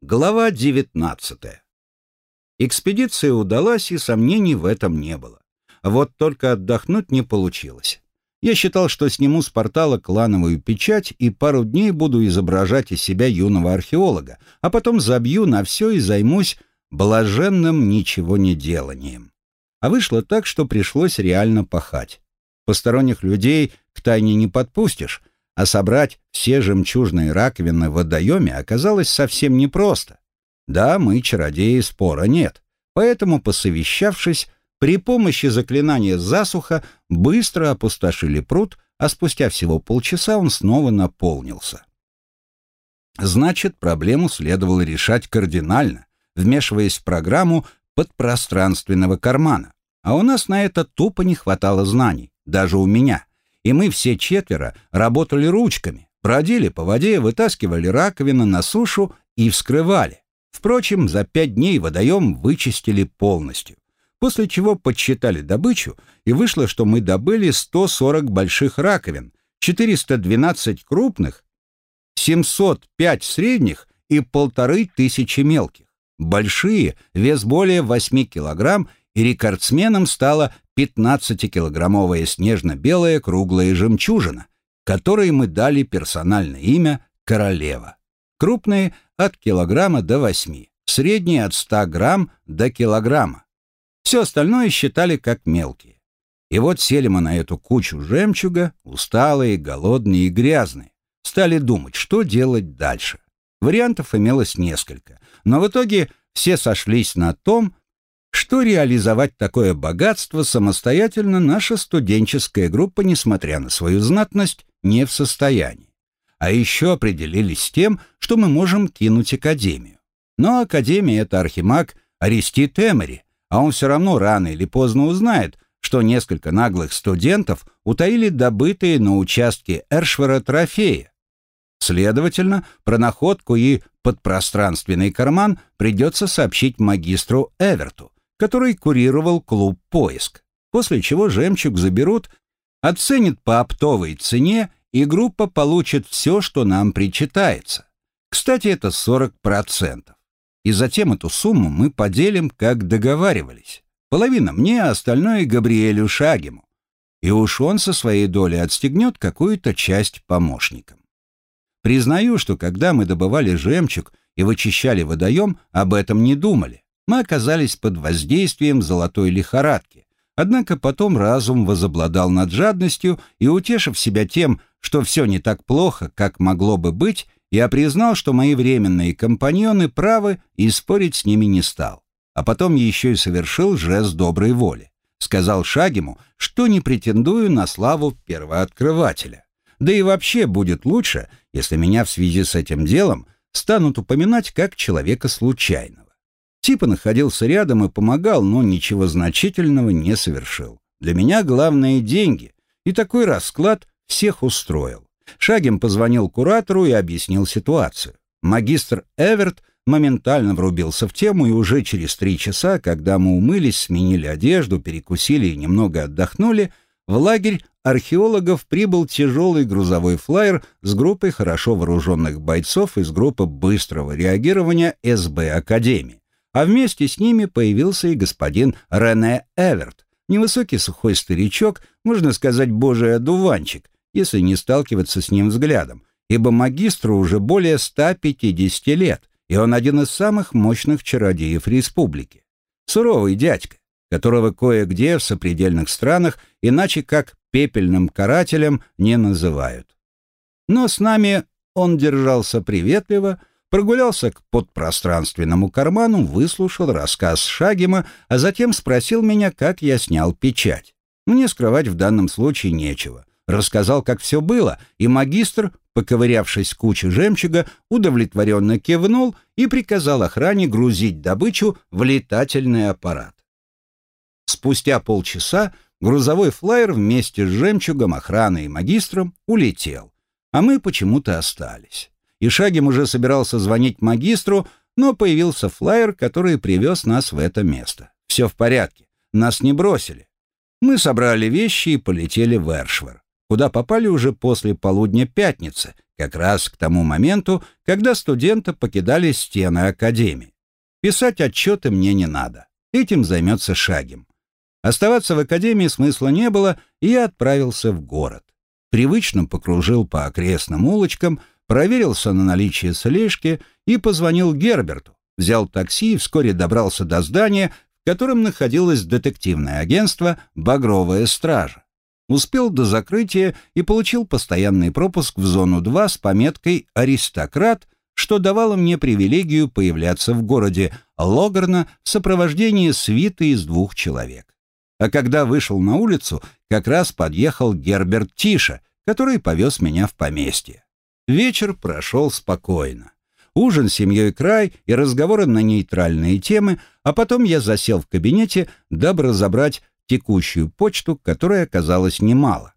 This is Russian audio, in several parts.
Глава 19. Экспедиция удалась, и сомнений в этом не было. Вот только отдохнуть не получилось. Я считал, что сниму с портала клановую печать и пару дней буду изображать из себя юного археолога, а потом забью на все и займусь блаженным ничего не деланием. А вышло так, что пришлось реально пахать. Посторонних людей к тайне не подпустишь, а собрать все жемчужные раковины в водоеме оказалось совсем непросто. Да, мы чародеи, спора нет. Поэтому, посовещавшись, при помощи заклинания засуха быстро опустошили пруд, а спустя всего полчаса он снова наполнился. Значит, проблему следовало решать кардинально, вмешиваясь в программу подпространственного кармана. А у нас на это тупо не хватало знаний, даже у меня и мы все четверо работали ручками, бродили по воде, вытаскивали раковины на сушу и вскрывали. Впрочем, за пять дней водоем вычистили полностью, после чего подсчитали добычу, и вышло, что мы добыли 140 больших раковин, 412 крупных, 705 средних и полторы тысячи мелких. Большие, вес более 8 килограмм, и рекордсменом стала 15-килограммовая снежно-белая круглая жемчужина, которой мы дали персональное имя «Королева». Крупные – от килограмма до 8, средние – от 100 грамм до килограмма. Все остальное считали как мелкие. И вот сели мы на эту кучу жемчуга, усталые, голодные и грязные. Стали думать, что делать дальше. Вариантов имелось несколько, но в итоге все сошлись на том, что реализовать такое богатство самостоятельно наша студенческая группа, несмотря на свою знатность, не в состоянии. А еще определились с тем, что мы можем кинуть Академию. Но Академия — это архимаг Аристит Эмери, а он все равно рано или поздно узнает, что несколько наглых студентов утаили добытые на участке Эршвера трофеи. Следовательно, про находку и подпространственный карман придется сообщить магистру Эверту, который курировал клуб «Поиск», после чего жемчуг заберут, оценят по оптовой цене, и группа получит все, что нам причитается. Кстати, это 40%. И затем эту сумму мы поделим, как договаривались. Половина мне, а остальное Габриэлю Шагему. И уж он со своей доли отстегнет какую-то часть помощникам. Признаю, что когда мы добывали жемчуг и вычищали водоем, об этом не думали мы оказались под воздействием золотой лихорадки. Однако потом разум возобладал над жадностью и, утешив себя тем, что все не так плохо, как могло бы быть, я признал, что мои временные компаньоны правы и спорить с ними не стал. А потом еще и совершил жест доброй воли. Сказал Шагиму, что не претендую на славу первооткрывателя. Да и вообще будет лучше, если меня в связи с этим делом станут упоминать как человека случайного. Типа находился рядом и помогал, но ничего значительного не совершил. Для меня главное — деньги, и такой расклад всех устроил. Шагин позвонил куратору и объяснил ситуацию. Магистр Эверт моментально врубился в тему, и уже через три часа, когда мы умылись, сменили одежду, перекусили и немного отдохнули, в лагерь археологов прибыл тяжелый грузовой флайер с группой хорошо вооруженных бойцов из группы быстрого реагирования СБ Академии а вместе с ними появился и господин Рене Эверт, невысокий сухой старичок, можно сказать, божий одуванчик, если не сталкиваться с ним взглядом, ибо магистру уже более 150 лет, и он один из самых мощных чародеев республики. Суровый дядька, которого кое-где в сопредельных странах иначе как пепельным карателем не называют. Но с нами он держался приветливо, прогулялся к подпространственному карману, выслушал рассказ Шагима, а затем спросил меня, как я снял печать. Мне скрывать в данном случае нечего. Рассказал, как все было, и магистр, поковырявшись в куче жемчуга, удовлетворенно кивнул и приказал охране грузить добычу в летательный аппарат. Спустя полчаса грузовой флайер вместе с жемчугом, охраной и магистром улетел, а мы почему-то остались и Шагим уже собирался звонить магистру, но появился флайер, который привез нас в это место. Все в порядке, нас не бросили. Мы собрали вещи и полетели в Эршвар, куда попали уже после полудня пятницы, как раз к тому моменту, когда студенты покидали стены Академии. Писать отчеты мне не надо. Этим займется Шагим. Оставаться в Академии смысла не было, и я отправился в город. Привычно покружил по окрестным улочкам, проверился на наличие слежки и позвонил Герберту, взял такси и вскоре добрался до здания, в котором находилось детективное агентство «Багровая стража». Успел до закрытия и получил постоянный пропуск в зону 2 с пометкой «Аристократ», что давало мне привилегию появляться в городе Логарна в сопровождении свиты из двух человек. А когда вышел на улицу, как раз подъехал Герберт Тиша, который повез меня в поместье. Вечер прошел спокойно. Ужин семьей край и разговоры на нейтральные темы, а потом я засел в кабинете, дабы разобрать текущую почту, которой оказалось немало.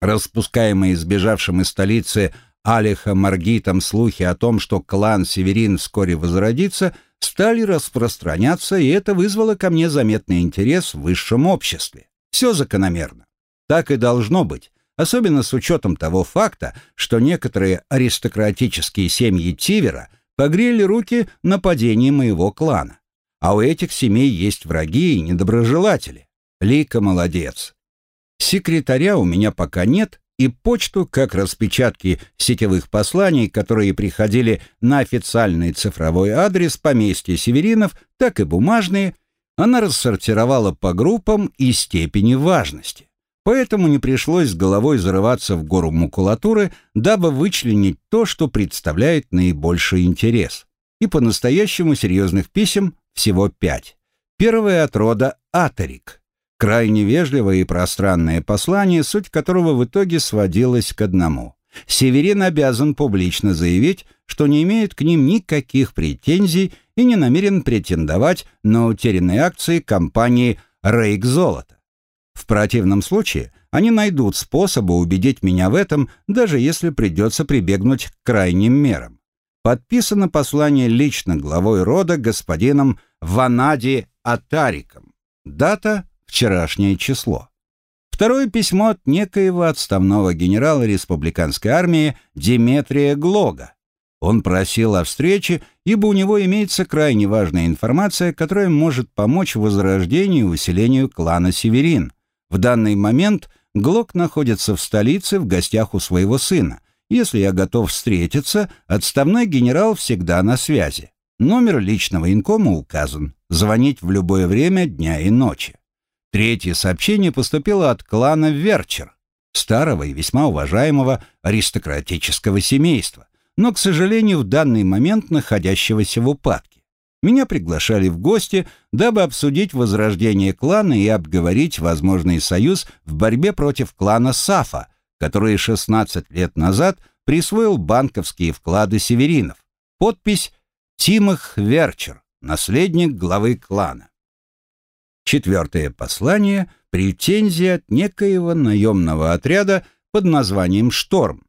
Распускаемые сбежавшим из столицы Алиха Маргитом слухи о том, что клан Северин вскоре возродится, стали распространяться, и это вызвало ко мне заметный интерес в высшем обществе. Все закономерно. Так и должно быть, особенно с учетом того факта, что некоторые аристократические семьи Тивера погрели руки на падении моего клана. А у этих семей есть враги и недоброжелатели. Лика молодец. Секретаря у меня пока нет, и почту, как распечатки сетевых посланий, которые приходили на официальный цифровой адрес поместья Северинов, так и бумажные, она рассортировала по группам и степени важности. Поэтому не пришлось с головой зарываться в гору макулатуры, дабы вычленить то, что представляет наибольший интерес. И по-настоящему серьезных писем всего пять. Первое от рода Аторик. Крайне вежливое и пространное послание, суть которого в итоге сводилась к одному. Северин обязан публично заявить, что не имеет к ним никаких претензий и не намерен претендовать на утерянные акции компании «Рейк Золото». В противном случае они найдут способы убедить меня в этом, даже если придется прибегнуть к крайним мерам. Подписано послание лично главой рода господином Ванади Атариком. Дата – вчерашнее число. Второе письмо от некоего отставного генерала республиканской армии Диметрия Глога. Он просил о встрече, ибо у него имеется крайне важная информация, которая может помочь в возрождении и усилению клана Северин. В данный момент Глок находится в столице в гостях у своего сына – если я готов встретиться, отставной генерал всегда на связи. Номер личного инкома указан. Звонить в любое время дня и ночи. Третье сообщение поступило от клана Верчер, старого и весьма уважаемого аристократического семейства, но, к сожалению, в данный момент находящегося в упадке. Меня приглашали в гости, дабы обсудить возрождение клана и обговорить возможный союз в борьбе против клана Сафа, который 16 лет назад присвоил банковские вклады северинов. Подпись «Тимох Верчер, наследник главы клана». Четвертое послание – претензия от некоего наемного отряда под названием «Шторм».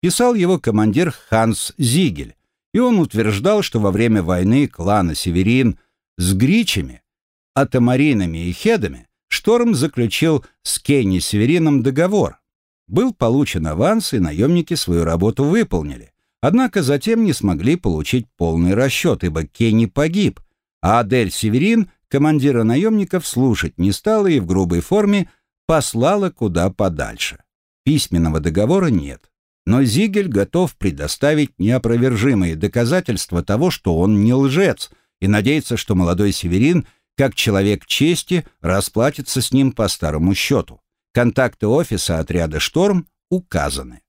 Писал его командир Ханс Зигель, и он утверждал, что во время войны клана Северин с Гричами, Атамаринами и Хедами Шторм заключил с Кенни Северином договор, был получен аванс, и наемники свою работу выполнили. Однако затем не смогли получить полный расчет, ибо Кенни погиб, а Адель Северин, командира наемников, слушать не стала и в грубой форме послала куда подальше. Письменного договора нет. Но Зигель готов предоставить неопровержимые доказательства того, что он не лжец, и надеется, что молодой Северин, как человек чести, расплатится с ним по старому счету. Контакты офиса отряда «Шторм» указаны.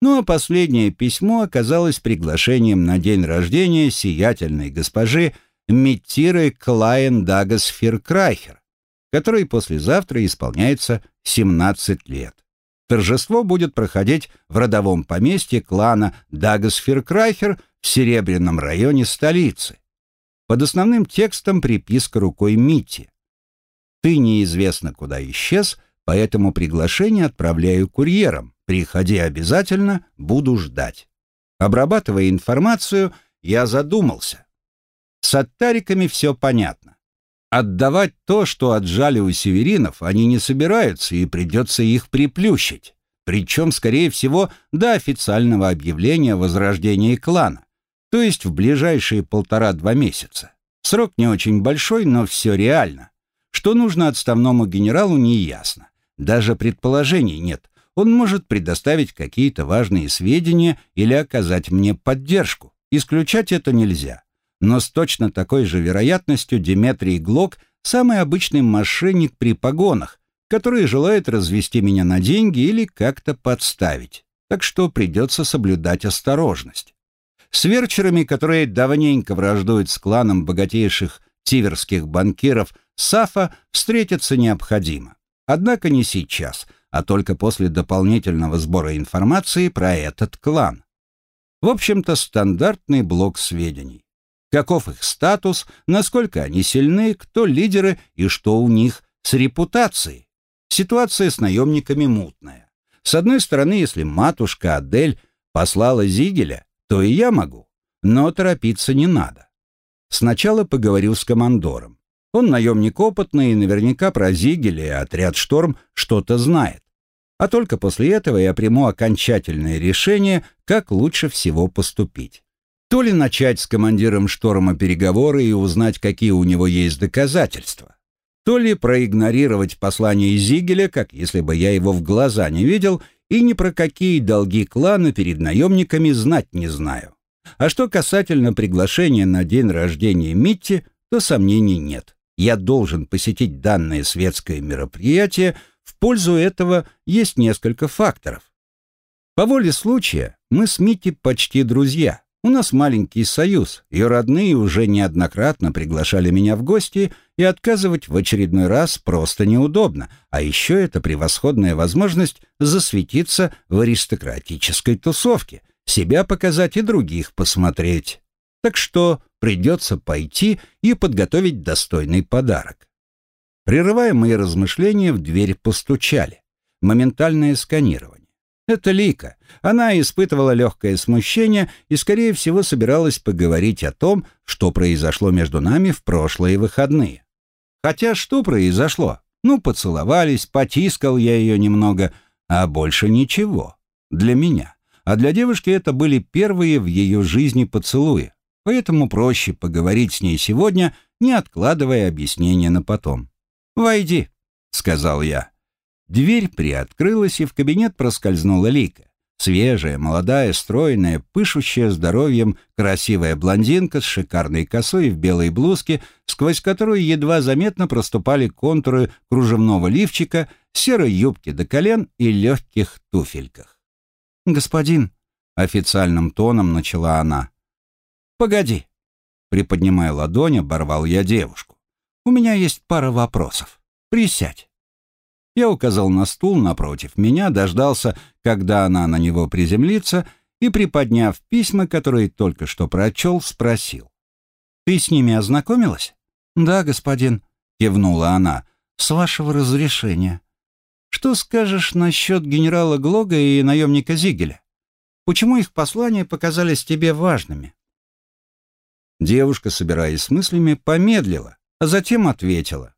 Ну а последнее письмо оказалось приглашением на день рождения сиятельной госпожи Миттиры Клайен Дагас Фиркрайхер, которой послезавтра исполняется 17 лет. Торжество будет проходить в родовом поместье клана Дагас Фиркрайхер в Серебряном районе столицы. Под основным текстом приписка рукой Митти. «Ты неизвестно куда исчез», поэтому приглашение отправляю курьером. Приходи обязательно, буду ждать. Обрабатывая информацию, я задумался. С оттариками все понятно. Отдавать то, что отжали у северинов, они не собираются, и придется их приплющить. причем, скорее всего, до официального объявления о возрождении клана, то есть в ближайшие полтора-два месяца. Срок не очень большой, но все реально. Что нужно отставному генералу, не ясно. Даже предположений нет. Он может предоставить какие-то важные сведения или оказать мне поддержку. Исключать это нельзя. Но с точно такой же вероятностью Деметрий Глок – самый обычный мошенник при погонах, который желает развести меня на деньги или как-то подставить. Так что придется соблюдать осторожность. С верчерами, которые давненько враждуют с кланом богатейших тиверских банкиров, Сафа встретиться необходимо. Однако не сейчас, а только после дополнительного сбора информации про этот клан. В общем-то, стандартный блок сведений. Каков их статус, насколько они сильны, кто лидеры и что у них с репутацией. Ситуация с наемниками мутная. С одной стороны, если матушка Адель послала Зигеля, то и я могу, но торопиться не надо. Сначала поговорю с командором. Он наемник опытный и наверняка про Зигеля и отряд «Шторм» что-то знает. А только после этого я приму окончательное решение, как лучше всего поступить. То ли начать с командиром «Шторма» переговоры и узнать, какие у него есть доказательства, то ли проигнорировать послание Зигеля, как если бы я его в глаза не видел, и ни про какие долги клана перед наемниками знать не знаю. А что касательно приглашения на день рождения Митти, то сомнений нет. Я должен посетить данное светское мероприятие, в пользу этого есть несколько факторов. По воле случая мы с Митти почти друзья. У нас маленький союз, ее родные уже неоднократно приглашали меня в гости, и отказывать в очередной раз просто неудобно, а еще это превосходная возможность засветиться в аристократической тусовке, себя показать и других посмотреть. Так что придется пойти и подготовить достойный подарок. Прерывая мои размышления, в дверь постучали. Моментальное сканирование. Это Лика. Она испытывала легкое смущение и, скорее всего, собиралась поговорить о том, что произошло между нами в прошлые выходные. Хотя что произошло? Ну, поцеловались, потискал я ее немного, а больше ничего. Для меня. А для девушки это были первые в ее жизни поцелуи. Поэтому проще поговорить с ней сегодня, не откладывая объяснения на потом. «Войди», — сказал я. Дверь приоткрылась, и в кабинет проскользнула Лика. Свежая, молодая, стройная, пышущая здоровьем, красивая блондинка с шикарной косой в белой блузке, сквозь которую едва заметно проступали контуры кружевного лифчика, серой юбки до колен и легких туфельках. «Господин», — официальным тоном начала она. «Погоди», — приподнимая ладонь, оборвал я девушку. «У меня есть пара вопросов. Присядь». Я указал на стул напротив меня, дождался, когда она на него приземлится, и, приподняв письма, которые только что прочел, спросил. «Ты с ними ознакомилась?» «Да, господин», — кивнула она, — «с вашего разрешения». «Что скажешь насчет генерала Глога и наемника Зигеля? Почему их послания показались тебе важными?» Девушка, собираясь с мыслями, помедлила, а затем ответила.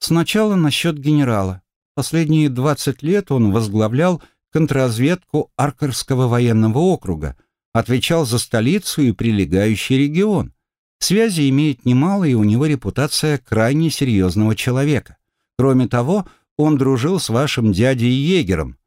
«Сначала насчет генерала. Последние 20 лет он возглавлял контрразведку Аркерского военного округа, отвечал за столицу и прилегающий регион. Связи имеет немало, и у него репутация крайне серьезного человека. Кроме того, он дружил с вашим дядей Егером,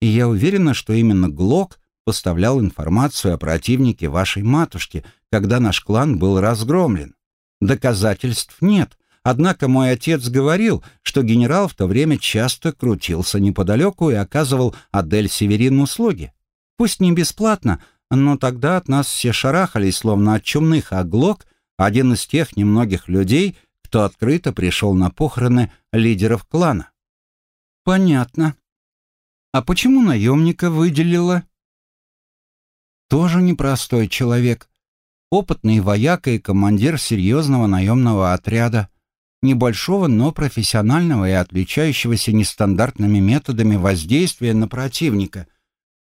и я уверена, что именно Глок поставлял информацию о противнике вашей матушки, когда наш клан был разгромлен. Доказательств нет, Однако мой отец говорил, что генерал в то время часто крутился неподалеку и оказывал Адель Северин услуги. Пусть не бесплатно, но тогда от нас все шарахались, словно от чумных, а Глок — один из тех немногих людей, кто открыто пришел на похороны лидеров клана. Понятно. А почему наемника выделила? Тоже непростой человек. Опытный вояка и командир серьезного наемного отряда небольшого, но профессионального и отличающегося нестандартными методами воздействия на противника.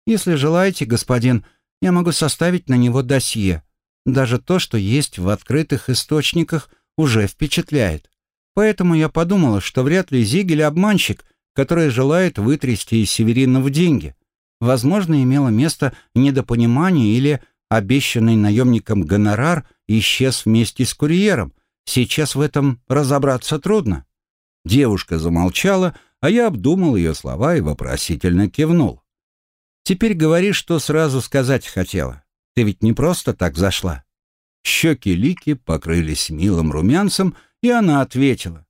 Если желаете, господин, я могу составить на него досье. Даже то, что есть в открытых источниках, уже впечатляет. Поэтому я подумала, что вряд ли Зигель обманщик, который желает вытрясти из Северинов деньги. Возможно, имело место недопонимание или обещанный наемником гонорар исчез вместе с курьером. Сейчас в этом разобраться трудно. Девушка замолчала, а я обдумал ее слова и вопросительно кивнул. «Теперь говори, что сразу сказать хотела. Ты ведь не просто так зашла». Щеки Лики покрылись милым румянцем, и она ответила.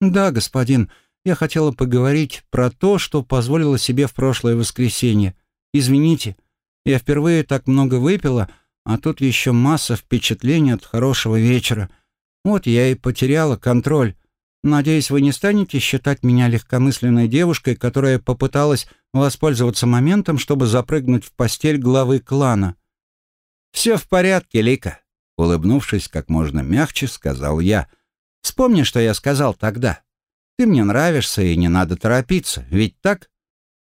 «Да, господин, я хотела поговорить про то, что позволила себе в прошлое воскресенье. Извините, я впервые так много выпила, а тут еще масса впечатлений от хорошего вечера. Вот я и потеряла контроль. Надеюсь, вы не станете считать меня легкомысленной девушкой, которая попыталась воспользоваться моментом, чтобы запрыгнуть в постель главы клана. «Все в порядке, Лика», — улыбнувшись как можно мягче, сказал я. «Вспомни, что я сказал тогда. Ты мне нравишься, и не надо торопиться, ведь так?»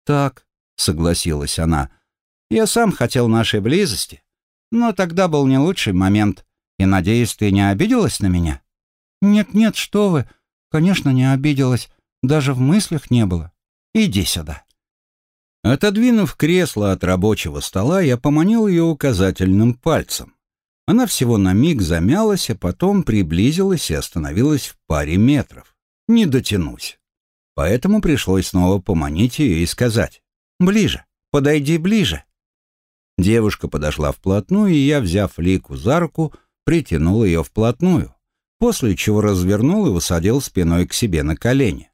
«Так», — согласилась она. «Я сам хотел нашей близости, но тогда был не лучший момент, и, надеюсь, ты не обиделась на меня?» «Нет-нет, что вы», Конечно, не обиделась, даже в мыслях не было. Иди сюда. Отодвинув кресло от рабочего стола, я поманил ее указательным пальцем. Она всего на миг замялась, а потом приблизилась и остановилась в паре метров. Не дотянусь. Поэтому пришлось снова поманить ее и сказать «Ближе, подойди ближе». Девушка подошла вплотную, и я, взяв Лику за руку, притянул ее вплотную после чего развернул и высадил спиной к себе на колени.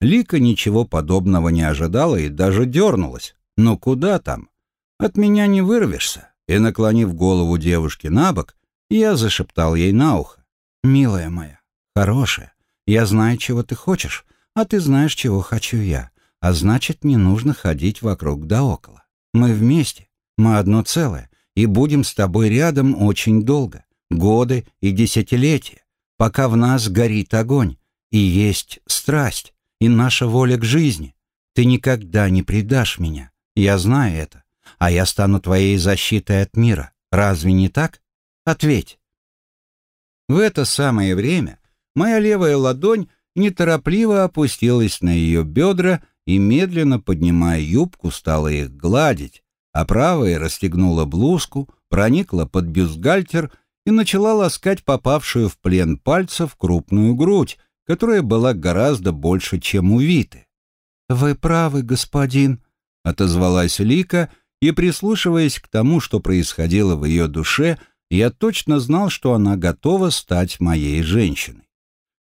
Лика ничего подобного не ожидала и даже дернулась. Но куда там? От меня не вырвешься. И, наклонив голову девушки на бок, я зашептал ей на ухо. «Милая моя, хорошая, я знаю, чего ты хочешь, а ты знаешь, чего хочу я. А значит, не нужно ходить вокруг да около. Мы вместе, мы одно целое, и будем с тобой рядом очень долго, годы и десятилетия пока в нас горит огонь, и есть страсть, и наша воля к жизни. Ты никогда не предашь меня, я знаю это, а я стану твоей защитой от мира. Разве не так? Ответь. В это самое время моя левая ладонь неторопливо опустилась на ее бедра и, медленно поднимая юбку, стала их гладить, а правая расстегнула блузку, проникла под бюстгальтер и начала ласкать попавшую в плен пальцев крупную грудь, которая была гораздо больше, чем у Виты. «Вы правы, господин», — отозвалась Лика, и, прислушиваясь к тому, что происходило в ее душе, я точно знал, что она готова стать моей женщиной.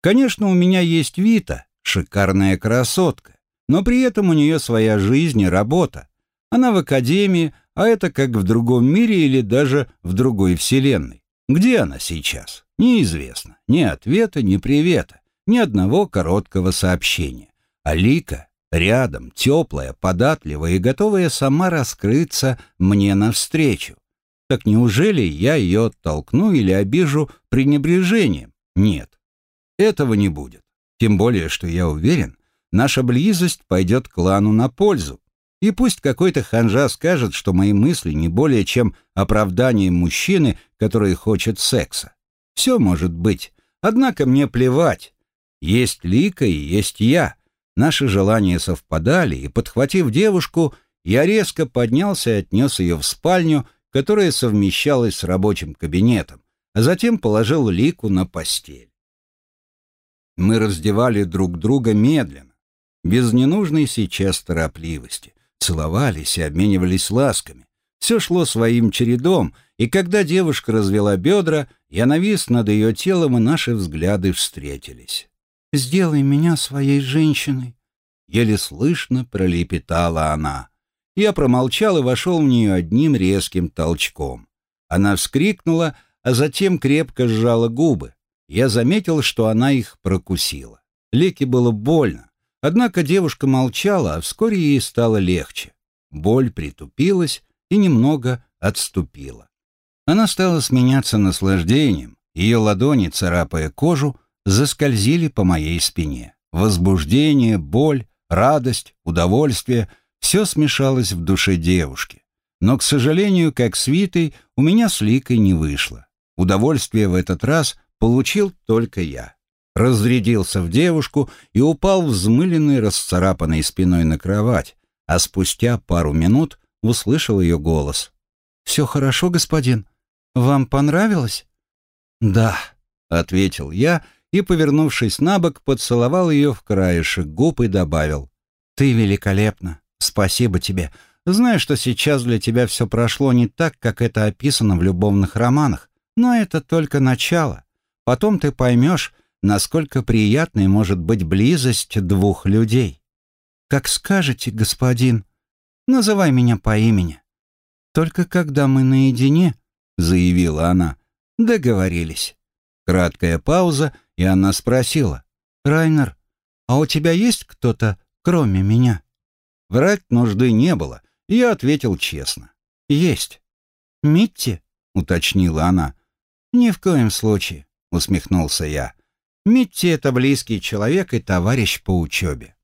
Конечно, у меня есть Вита, шикарная красотка, но при этом у нее своя жизнь и работа. Она в академии, а это как в другом мире или даже в другой вселенной. Где она сейчас? Неизвестно. Ни ответа, ни привета, ни одного короткого сообщения. Алика рядом, теплая, податливая и готовая сама раскрыться мне навстречу. Так неужели я ее оттолкну или обижу пренебрежением? Нет, этого не будет. Тем более, что я уверен, наша близость пойдет клану на пользу, и пусть какой-то ханжа скажет, что мои мысли не более чем оправдание мужчины, который хочет секса. Все может быть. Однако мне плевать. Есть Лика и есть я. Наши желания совпадали, и, подхватив девушку, я резко поднялся и отнес ее в спальню, которая совмещалась с рабочим кабинетом, а затем положил Лику на постель. Мы раздевали друг друга медленно, без ненужной сейчас торопливости целовались и обменивались ласками. Все шло своим чередом, и когда девушка развела бедра, я навис над ее телом, и наши взгляды встретились. «Сделай меня своей женщиной», — еле слышно пролепетала она. Я промолчал и вошел в нее одним резким толчком. Она вскрикнула, а затем крепко сжала губы. Я заметил, что она их прокусила. Леке было больно, Однако девушка молчала, а вскоре ей стало легче. Боль притупилась и немного отступила. Она стала сменяться наслаждением, ее ладони, царапая кожу, заскользили по моей спине. Возбуждение, боль, радость, удовольствие — все смешалось в душе девушки. Но, к сожалению, как с Витой, у меня с Ликой не вышло. Удовольствие в этот раз получил только я разрядился в девушку и упал взмыленной, расцарапанной спиной на кровать, а спустя пару минут услышал ее голос. «Все хорошо, господин? Вам понравилось?» «Да», — ответил я и, повернувшись на бок, поцеловал ее в краешек губ и добавил. «Ты великолепна. Спасибо тебе. Знаю, что сейчас для тебя все прошло не так, как это описано в любовных романах, но это только начало. Потом ты поймешь, насколько приятной может быть близость двух людей. Как скажете, господин, называй меня по имени. Только когда мы наедине, — заявила она, — договорились. Краткая пауза, и она спросила. «Райнер, а у тебя есть кто-то, кроме меня?» Врать нужды не было, и я ответил честно. «Есть». «Митти?» — уточнила она. «Ни в коем случае», — усмехнулся я. «Митти — это близкий человек и товарищ по учебе».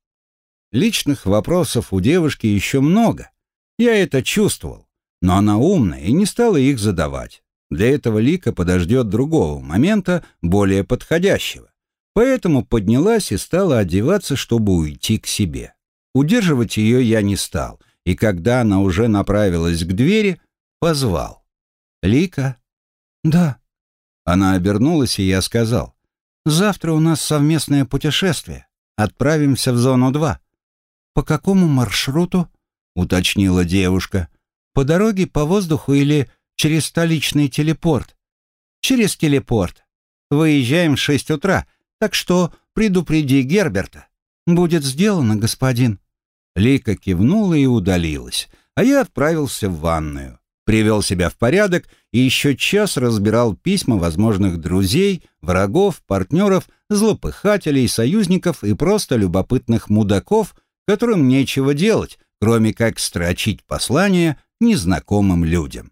Личных вопросов у девушки еще много. Я это чувствовал, но она умная и не стала их задавать. Для этого Лика подождет другого момента, более подходящего. Поэтому поднялась и стала одеваться, чтобы уйти к себе. Удерживать ее я не стал, и когда она уже направилась к двери, позвал. «Лика?» «Да». Она обернулась, и я сказал. «Завтра у нас совместное путешествие. Отправимся в зону 2». «По какому маршруту?» — уточнила девушка. «По дороге, по воздуху или через столичный телепорт?» «Через телепорт. Выезжаем в шесть утра, так что предупреди Герберта». «Будет сделано, господин». Лика кивнула и удалилась, а я отправился в ванную. Привел себя в порядок и еще час разбирал письма возможных друзей, врагов, партнеров, злопыхателей, союзников и просто любопытных мудаков, которым нечего делать, кроме как строчить послания незнакомым людям.